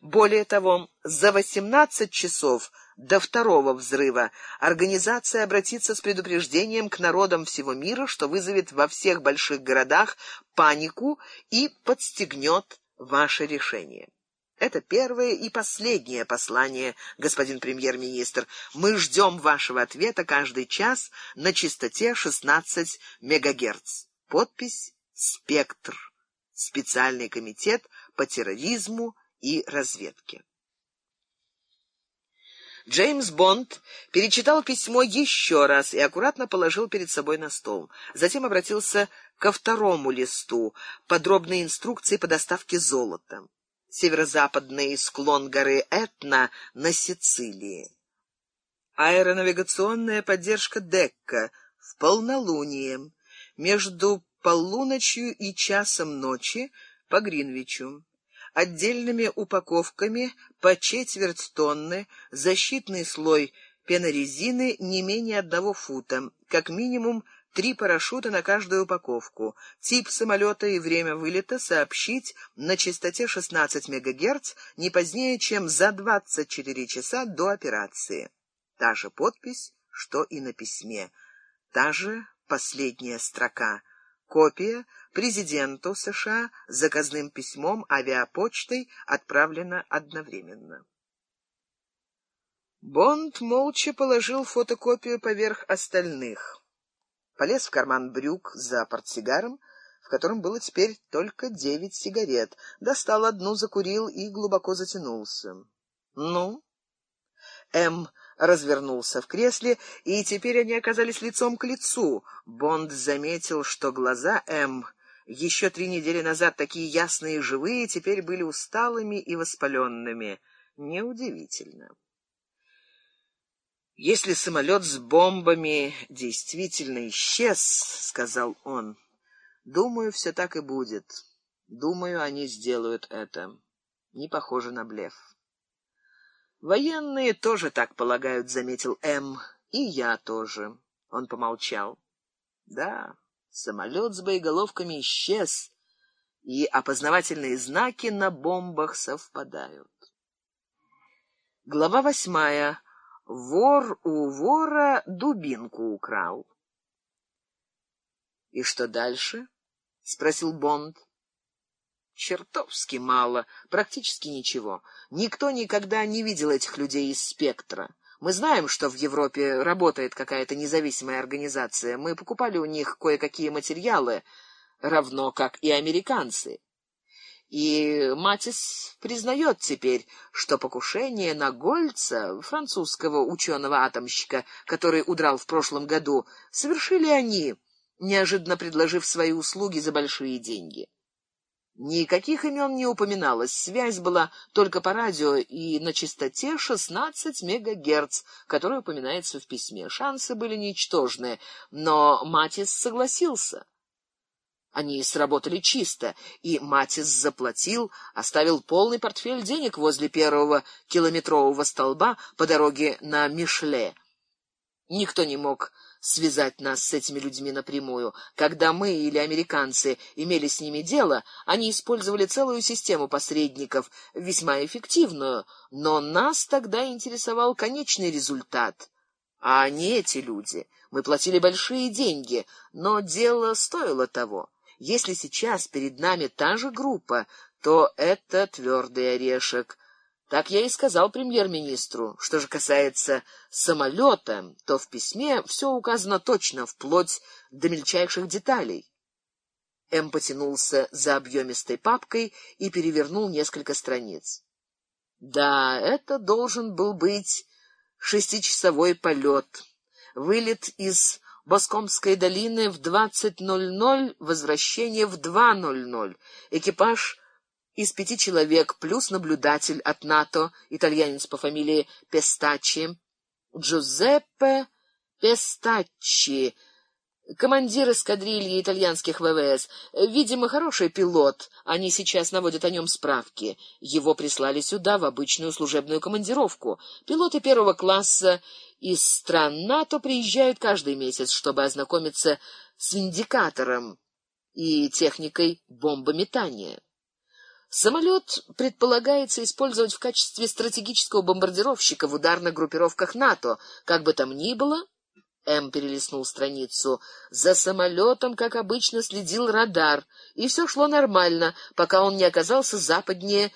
Более того, за 18 часов до второго взрыва организация обратится с предупреждением к народам всего мира, что вызовет во всех больших городах панику и подстегнет ваше решение. Это первое и последнее послание, господин премьер-министр. Мы ждем вашего ответа каждый час на частоте 16 мегагерц. Подпись «Спектр». Специальный комитет по терроризму и разведке. Джеймс Бонд перечитал письмо еще раз и аккуратно положил перед собой на стол. Затем обратился ко второму листу, подробные инструкции по доставке золота северо-западный склон горы Этна на Сицилии. Аэронавигационная поддержка Декка в полнолуние между полуночью и часом ночи по Гринвичу. Отдельными упаковками по четверть тонны, защитный слой пенорезины не менее одного фута, как минимум Три парашюта на каждую упаковку. Тип самолета и время вылета сообщить на частоте 16 МГц не позднее, чем за 24 часа до операции. Та же подпись, что и на письме. Та же последняя строка. Копия президенту США заказным письмом авиапочтой отправлена одновременно. Бонд молча положил фотокопию поверх остальных полез в карман брюк за портсигаром, в котором было теперь только девять сигарет, достал одну, закурил и глубоко затянулся. «Ну?» М развернулся в кресле, и теперь они оказались лицом к лицу. Бонд заметил, что глаза М, еще три недели назад такие ясные и живые, теперь были усталыми и воспаленными. Неудивительно. «Если самолет с бомбами действительно исчез, — сказал он, — думаю, все так и будет. Думаю, они сделают это. Не похоже на блеф». «Военные тоже так полагают», — заметил М. «И я тоже». Он помолчал. «Да, самолет с боеголовками исчез, и опознавательные знаки на бомбах совпадают». Глава восьмая. Вор у вора дубинку украл. И что дальше? спросил Бонд. Чертовски мало, практически ничего. Никто никогда не видел этих людей из спектра. Мы знаем, что в Европе работает какая-то независимая организация. Мы покупали у них кое-какие материалы, равно как и американцы. И Матис признает теперь, что покушение на Гольца, французского ученого-атомщика, который удрал в прошлом году, совершили они, неожиданно предложив свои услуги за большие деньги. Никаких имен не упоминалось, связь была только по радио и на частоте 16 мегагерц, которая упоминается в письме. Шансы были ничтожные, но Матис согласился. Они сработали чисто, и Матис заплатил, оставил полный портфель денег возле первого километрового столба по дороге на Мишле. Никто не мог связать нас с этими людьми напрямую. Когда мы или американцы имели с ними дело, они использовали целую систему посредников, весьма эффективную, но нас тогда интересовал конечный результат, а не эти люди. Мы платили большие деньги, но дело стоило того. Если сейчас перед нами та же группа, то это твердый орешек. Так я и сказал премьер-министру. Что же касается самолета, то в письме все указано точно, вплоть до мельчайших деталей. М потянулся за объемистой папкой и перевернул несколько страниц. Да, это должен был быть шестичасовой полет. Вылет из Боскомской долины в 20.00, возвращение в 2.00. Экипаж из пяти человек плюс наблюдатель от НАТО, итальянец по фамилии Пестачи, Джузеппе Пестачи, командир эскадрильи итальянских ВВС. Видимо, хороший пилот, они сейчас наводят о нем справки. Его прислали сюда в обычную служебную командировку. Пилоты первого класса из стран НАТО приезжают каждый месяц, чтобы ознакомиться с индикатором и техникой бомбометания. Самолет предполагается использовать в качестве стратегического бомбардировщика в ударных группировках НАТО. Как бы там ни было, М перелистнул страницу. За самолетом, как обычно, следил радар, и все шло нормально, пока он не оказался западнее